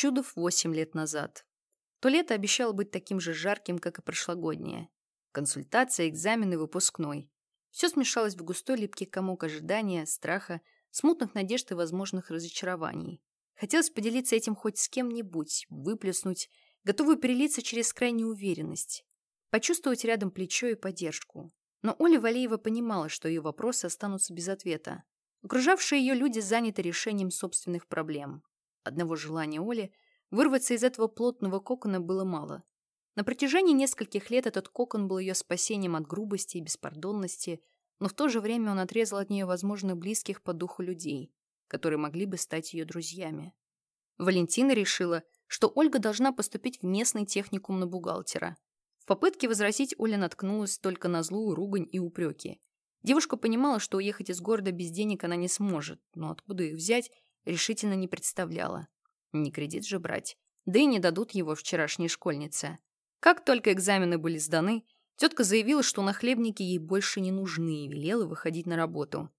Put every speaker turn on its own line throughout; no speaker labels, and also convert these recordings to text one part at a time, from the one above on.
Чудов восемь лет назад. То лето обещало быть таким же жарким, как и прошлогоднее. Консультация, экзамены, выпускной. Все смешалось в густой липкий комок ожидания, страха, смутных надежд и возможных разочарований. Хотелось поделиться этим хоть с кем-нибудь, выплеснуть, готовую перелиться через крайнюю уверенность, почувствовать рядом плечо и поддержку. Но Оля Валеева понимала, что ее вопросы останутся без ответа. Окружавшие ее люди заняты решением собственных проблем. Одного желания Оли вырваться из этого плотного кокона было мало. На протяжении нескольких лет этот кокон был ее спасением от грубости и беспардонности, но в то же время он отрезал от нее, возможно, близких по духу людей, которые могли бы стать ее друзьями. Валентина решила, что Ольга должна поступить в местный техникум на бухгалтера. В попытке возразить Оля наткнулась только на злую ругань и упреки. Девушка понимала, что уехать из города без денег она не сможет, но откуда их взять, решительно не представляла. Не кредит же брать. Да и не дадут его вчерашней школьнице. Как только экзамены были сданы, тетка заявила, что нахлебники ей больше не нужны и велела выходить на работу.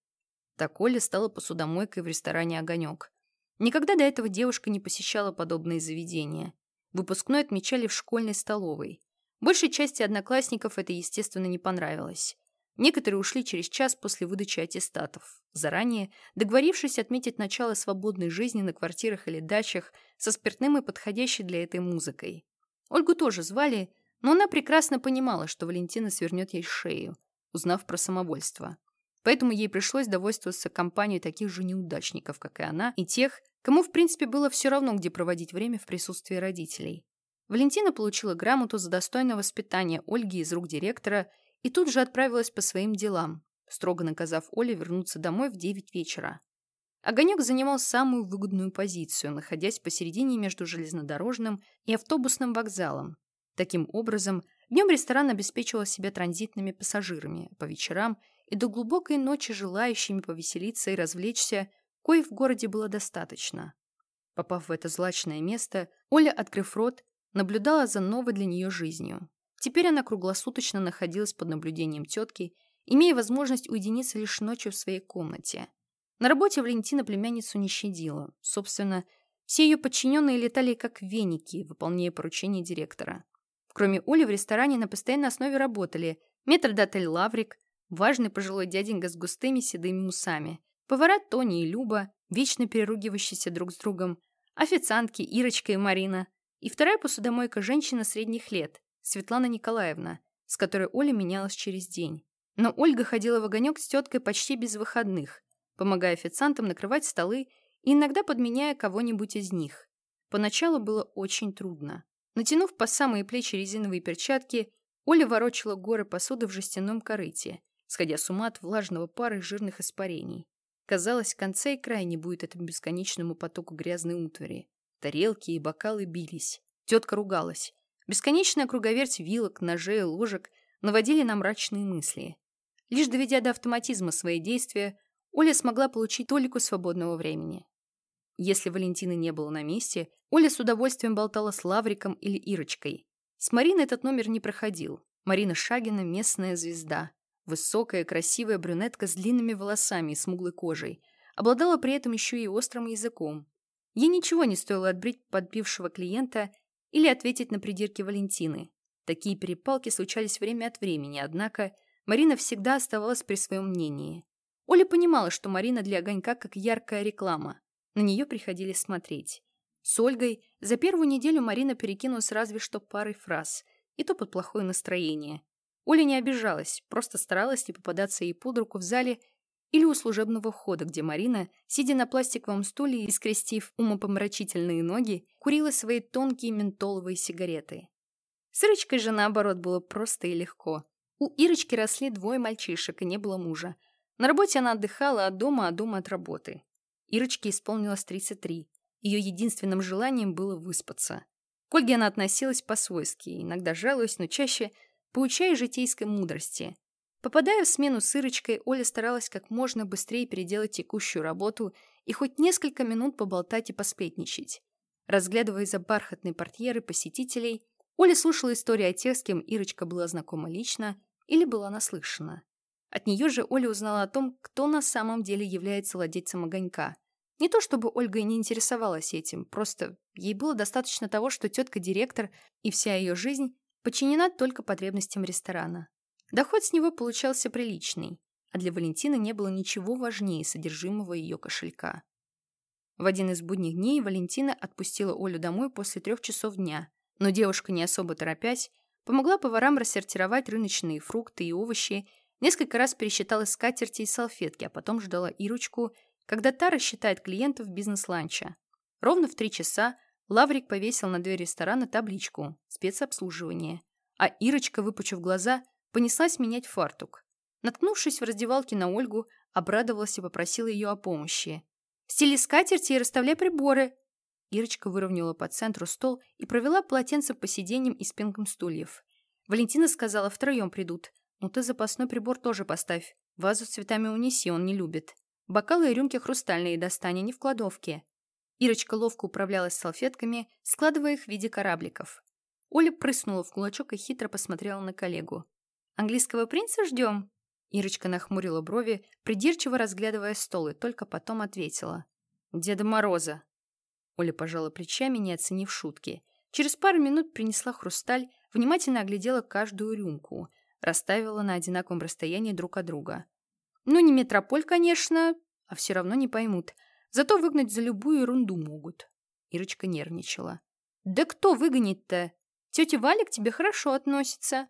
Так Оля стала посудомойкой в ресторане «Огонек». Никогда до этого девушка не посещала подобные заведения. Выпускной отмечали в школьной столовой. Большей части одноклассников это, естественно, не понравилось. Некоторые ушли через час после выдачи аттестатов, заранее договорившись отметить начало свободной жизни на квартирах или дачах со спиртным и подходящей для этой музыкой. Ольгу тоже звали, но она прекрасно понимала, что Валентина свернет ей шею, узнав про самовольство. Поэтому ей пришлось довольствоваться компанией таких же неудачников, как и она, и тех, кому, в принципе, было все равно, где проводить время в присутствии родителей. Валентина получила грамоту за достойное воспитание Ольги из рук директора и тут же отправилась по своим делам, строго наказав Оле вернуться домой в 9 вечера. Огонек занимал самую выгодную позицию, находясь посередине между железнодорожным и автобусным вокзалом. Таким образом, днем ресторан обеспечивал себя транзитными пассажирами, по вечерам и до глубокой ночи желающими повеселиться и развлечься, коих в городе было достаточно. Попав в это злачное место, Оля, открыв рот, наблюдала за новой для нее жизнью. Теперь она круглосуточно находилась под наблюдением тетки, имея возможность уединиться лишь ночью в своей комнате. На работе Валентина племянницу не щадила. Собственно, все ее подчиненные летали как веники, выполняя поручения директора. Кроме Оли в ресторане на постоянной основе работали метрдотель Лаврик, важный пожилой дяденька с густыми седыми усами, повара Тони и Люба, вечно переругивающиеся друг с другом, официантки Ирочка и Марина, и вторая посудомойка женщина средних лет, Светлана Николаевна, с которой Оля менялась через день. Но Ольга ходила в огонек с теткой почти без выходных, помогая официантам накрывать столы и иногда подменяя кого-нибудь из них. Поначалу было очень трудно. Натянув по самые плечи резиновые перчатки, Оля ворочала горы посуды в жестяном корыте, сходя с ума от влажного пара и жирных испарений. Казалось, конца и края не будет этому бесконечному потоку грязной утвари. Тарелки и бокалы бились. Тетка ругалась. Бесконечная круговерть вилок, ножей, ложек наводили на мрачные мысли. Лишь доведя до автоматизма свои действия, Оля смогла получить толику свободного времени. Если Валентины не было на месте, Оля с удовольствием болтала с Лавриком или Ирочкой. С Мариной этот номер не проходил. Марина Шагина – местная звезда. Высокая, красивая брюнетка с длинными волосами и смуглой кожей. Обладала при этом еще и острым языком. Ей ничего не стоило отбрить подбившего клиента или ответить на придирки Валентины. Такие перепалки случались время от времени, однако Марина всегда оставалась при своем мнении. Оля понимала, что Марина для огонька как яркая реклама. На нее приходили смотреть. С Ольгой за первую неделю Марина перекинулась разве что парой фраз, и то под плохое настроение. Оля не обижалась, просто старалась не попадаться ей под руку в зале или у служебного входа, где Марина, сидя на пластиковом стуле и скрестив умопомрачительные ноги, курила свои тонкие ментоловые сигареты. С Ирочкой же, наоборот, было просто и легко. У Ирочки росли двое мальчишек, и не было мужа. На работе она отдыхала от дома, а дома от работы. Ирочке исполнилось 33. Ее единственным желанием было выспаться. К Ольге она относилась по-свойски, иногда жалуясь, но чаще поучая житейской мудрости. Попадая в смену с Ирочкой, Оля старалась как можно быстрее переделать текущую работу и хоть несколько минут поболтать и посплетничать. Разглядывая за бархатной портьеры посетителей, Оля слушала истории о тех, с кем Ирочка была знакома лично или была наслышана. От нее же Оля узнала о том, кто на самом деле является владельцем огонька. Не то чтобы Ольга и не интересовалась этим, просто ей было достаточно того, что тетка-директор и вся ее жизнь подчинена только потребностям ресторана. Доход с него получался приличный, а для Валентины не было ничего важнее содержимого ее кошелька. В один из будних дней Валентина отпустила Олю домой после трех часов дня, но девушка, не особо торопясь, помогла поварам рассортировать рыночные фрукты и овощи, несколько раз пересчитала скатерти и салфетки, а потом ждала Ирочку когда та рассчитает клиентов бизнес-ланча. Ровно в три часа Лаврик повесил на дверь ресторана табличку «Спецобслуживание», а Ирочка, выпучив глаза, понеслась менять фартук. Наткнувшись в раздевалке на Ольгу, обрадовалась и попросила ее о помощи. «Стели скатерти и расставляй приборы!» Ирочка выровняла по центру стол и провела полотенце по сиденьям и спинкам стульев. Валентина сказала, втроем придут. «Ну ты запасной прибор тоже поставь. Вазу с цветами унеси, он не любит». Бокалы и рюмки хрустальные достань, а не в кладовке. Ирочка ловко управлялась салфетками, складывая их в виде корабликов. Оля прыснула в кулачок и хитро посмотрела на коллегу. «Английского принца ждем?» Ирочка нахмурила брови, придирчиво разглядывая стол, и только потом ответила. «Деда Мороза». Оля пожала плечами, не оценив шутки. Через пару минут принесла хрусталь, внимательно оглядела каждую рюмку, расставила на одинаковом расстоянии друг от друга. Ну, не метрополь, конечно, а все равно не поймут. Зато выгнать за любую ерунду могут. Ирочка нервничала. «Да кто выгонит-то? Тетя Валя к тебе хорошо относится».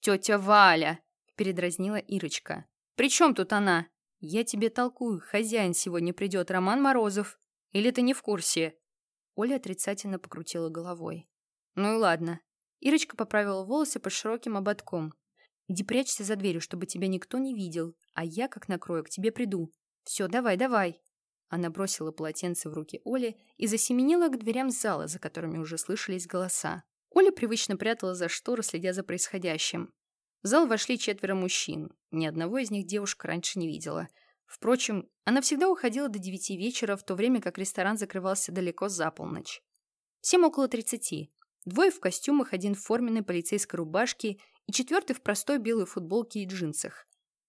«Тетя Валя!» — передразнила Ирочка. «При чем тут она?» «Я тебе толкую, хозяин сегодня придет, Роман Морозов. Или ты не в курсе?» Оля отрицательно покрутила головой. «Ну и ладно». Ирочка поправила волосы под широким ободком. Иди прячься за дверью, чтобы тебя никто не видел, а я, как накрою, к тебе приду. Все, давай, давай!» Она бросила полотенце в руки Оли и засеменила к дверям зала, за которыми уже слышались голоса. Оля привычно прятала за шторы, следя за происходящим. В зал вошли четверо мужчин. Ни одного из них девушка раньше не видела. Впрочем, она всегда уходила до девяти вечера, в то время как ресторан закрывался далеко за полночь. Всем около тридцати. Двое в костюмах, один в форменной полицейской рубашке и четвертый в простой белой футболке и джинсах.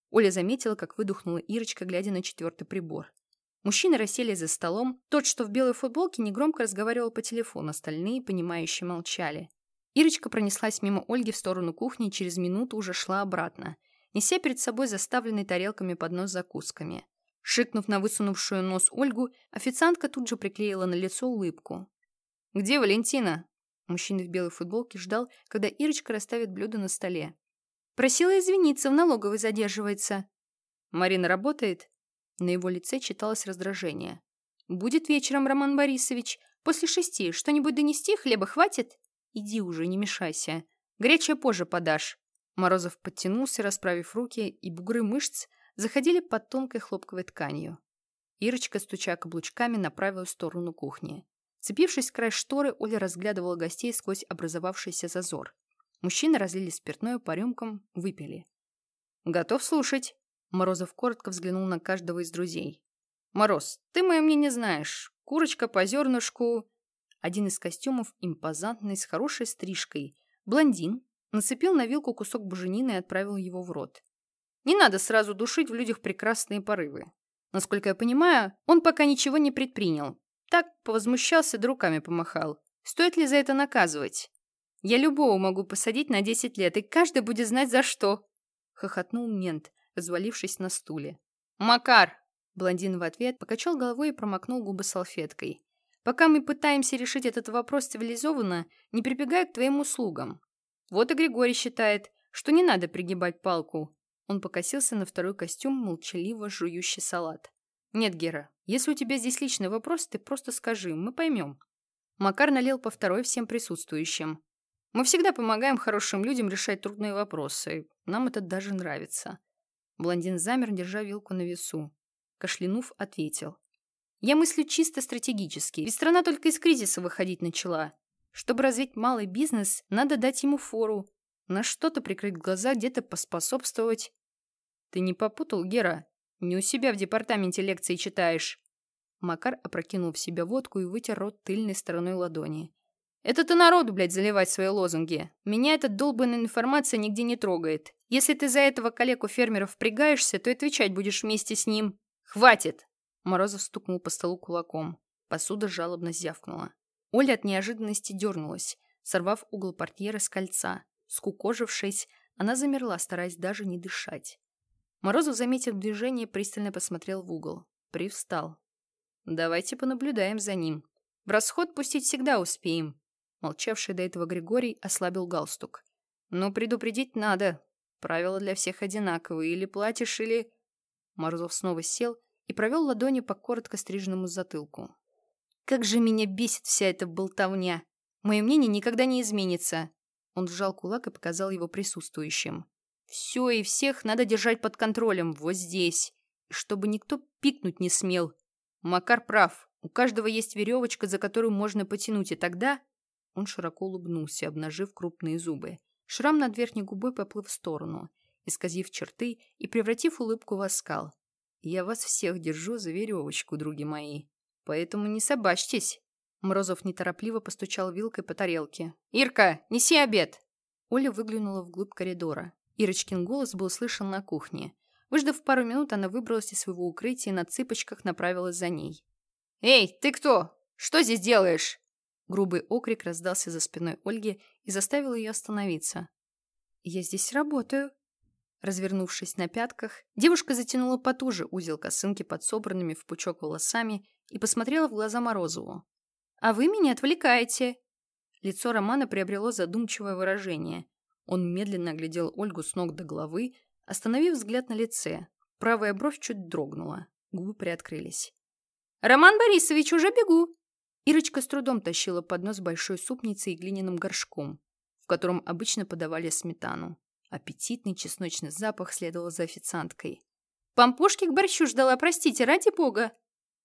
Оля заметила, как выдохнула Ирочка, глядя на четвертый прибор. Мужчины рассели за столом. Тот, что в белой футболке, негромко разговаривал по телефону, остальные, понимающие, молчали. Ирочка пронеслась мимо Ольги в сторону кухни и через минуту уже шла обратно, неся перед собой заставленный тарелками поднос с закусками. Шикнув на высунувшую нос Ольгу, официантка тут же приклеила на лицо улыбку. «Где Валентина?» Мужчина в белой футболке ждал, когда Ирочка расставит блюдо на столе. «Просила извиниться, в налоговой задерживается». «Марина работает?» На его лице читалось раздражение. «Будет вечером, Роман Борисович. После шести. Что-нибудь донести? Хлеба хватит?» «Иди уже, не мешайся. Горячее позже подашь». Морозов подтянулся, расправив руки, и бугры мышц заходили под тонкой хлопковой тканью. Ирочка, стуча каблучками, направилась в сторону кухни. Цепившись в край шторы, Оля разглядывала гостей сквозь образовавшийся зазор. Мужчины разлили спиртное по рюмкам, выпили. «Готов слушать?» Морозов коротко взглянул на каждого из друзей. «Мороз, ты мое мнение знаешь. Курочка по зернышку...» Один из костюмов, импозантный, с хорошей стрижкой, блондин, нацепил на вилку кусок буженины и отправил его в рот. Не надо сразу душить в людях прекрасные порывы. Насколько я понимаю, он пока ничего не предпринял, так повозмущался, да руками помахал. Стоит ли за это наказывать? Я любого могу посадить на 10 лет, и каждый будет знать за что. Хохотнул мент, развалившись на стуле. Макар! Блондин в ответ покачал головой и промокнул губы салфеткой. Пока мы пытаемся решить этот вопрос цивилизованно, не прибегая к твоим услугам. Вот и Григорий считает, что не надо пригибать палку. Он покосился на второй костюм, молчаливо жующий салат. «Нет, Гера, если у тебя здесь личный вопрос, ты просто скажи, мы поймем». Макар налил по второй всем присутствующим. «Мы всегда помогаем хорошим людям решать трудные вопросы. Нам это даже нравится». Блондин замер, держа вилку на весу. Кашлянув, ответил. «Я мыслю чисто стратегически, ведь страна только из кризиса выходить начала. Чтобы развить малый бизнес, надо дать ему фору, на что-то прикрыть глаза, где-то поспособствовать». «Ты не попутал, Гера?» Не у себя в департаменте лекции читаешь. Макар опрокинул в себя водку и вытер рот тыльной стороной ладони. Это ты народу, блядь, заливать свои лозунги. Меня эта долбанная информация нигде не трогает. Если ты за этого коллегу фермеров впрягаешься, то отвечать будешь вместе с ним. Хватит! Морозов стукнул по столу кулаком. Посуда жалобно зявкнула. Оля от неожиданности дернулась, сорвав угол портьеры с кольца. Скукожившись, она замерла, стараясь даже не дышать. Морозов, заметив движение, пристально посмотрел в угол. Привстал. «Давайте понаблюдаем за ним. В расход пустить всегда успеем». Молчавший до этого Григорий ослабил галстук. «Но предупредить надо. Правила для всех одинаковые. Или платишь, или...» Морозов снова сел и провел ладони по коротко стриженному затылку. «Как же меня бесит вся эта болтовня! Мое мнение никогда не изменится!» Он сжал кулак и показал его присутствующим. «Все и всех надо держать под контролем, вот здесь. Чтобы никто пикнуть не смел. Макар прав. У каждого есть веревочка, за которую можно потянуть, и тогда...» Он широко улыбнулся, обнажив крупные зубы. Шрам над верхней губой поплыл в сторону, исказив черты и превратив улыбку в оскал. «Я вас всех держу за веревочку, други мои. Поэтому не собачьтесь!» Морозов неторопливо постучал вилкой по тарелке. «Ирка, неси обед!» Оля выглянула вглубь коридора. Ирочкин голос был слышен на кухне. Выждав пару минут, она выбралась из своего укрытия и на цыпочках направилась за ней. «Эй, ты кто? Что здесь делаешь?» Грубый окрик раздался за спиной Ольги и заставил ее остановиться. «Я здесь работаю». Развернувшись на пятках, девушка затянула потуже узел косынки под собранными в пучок волосами и посмотрела в глаза Морозову. «А вы меня отвлекаете!» Лицо Романа приобрело задумчивое выражение. Он медленно оглядел Ольгу с ног до головы, остановив взгляд на лице. Правая бровь чуть дрогнула, губы приоткрылись. «Роман Борисович, уже бегу!» Ирочка с трудом тащила поднос большой супницей и глиняным горшком, в котором обычно подавали сметану. Аппетитный чесночный запах следовал за официанткой. «Пампушки к борщу ждала, простите, ради бога!»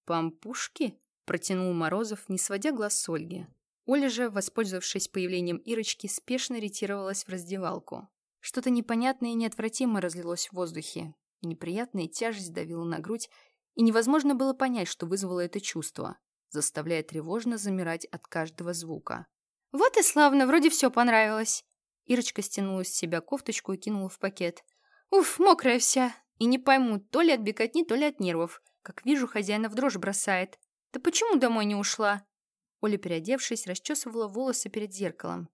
«Пампушки?» Протянул Морозов, не сводя глаз с Ольги. Оля же, воспользовавшись появлением Ирочки, спешно ретировалась в раздевалку. Что-то непонятное и неотвратимо разлилось в воздухе. Неприятная тяжесть давила на грудь, и невозможно было понять, что вызвало это чувство, заставляя тревожно замирать от каждого звука. «Вот и славно, вроде все понравилось!» Ирочка стянула с себя кофточку и кинула в пакет. «Уф, мокрая вся! И не пойму, то ли от бекотни, то ли от нервов. Как вижу, хозяина в дрожь бросает. «Ты почему домой не ушла?» Оля, переодевшись, расчесывала волосы перед зеркалом.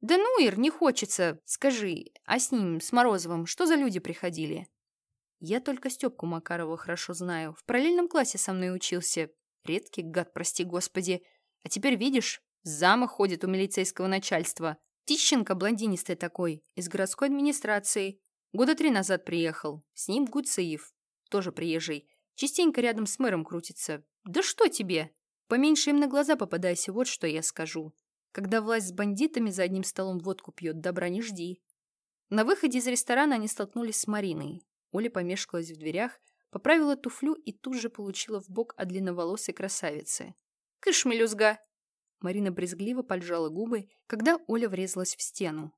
«Да ну, Ир, не хочется. Скажи, а с ним, с Морозовым, что за люди приходили?» «Я только Степку Макарова хорошо знаю. В параллельном классе со мной учился. Редкий гад, прости господи. А теперь, видишь, зама ходит у милицейского начальства. Тищенко блондинистый такой, из городской администрации. Года три назад приехал. С ним Гуцеев, тоже приезжий. Частенько рядом с мэром крутится. «Да что тебе? Поменьше им на глаза попадайся, вот что я скажу. Когда власть с бандитами за одним столом водку пьет, добра не жди». На выходе из ресторана они столкнулись с Мариной. Оля помешкалась в дверях, поправила туфлю и тут же получила в бок от длинноволосой красавицы. «Кыш, мелюзга!» Марина брезгливо поджала губы, когда Оля врезалась в стену.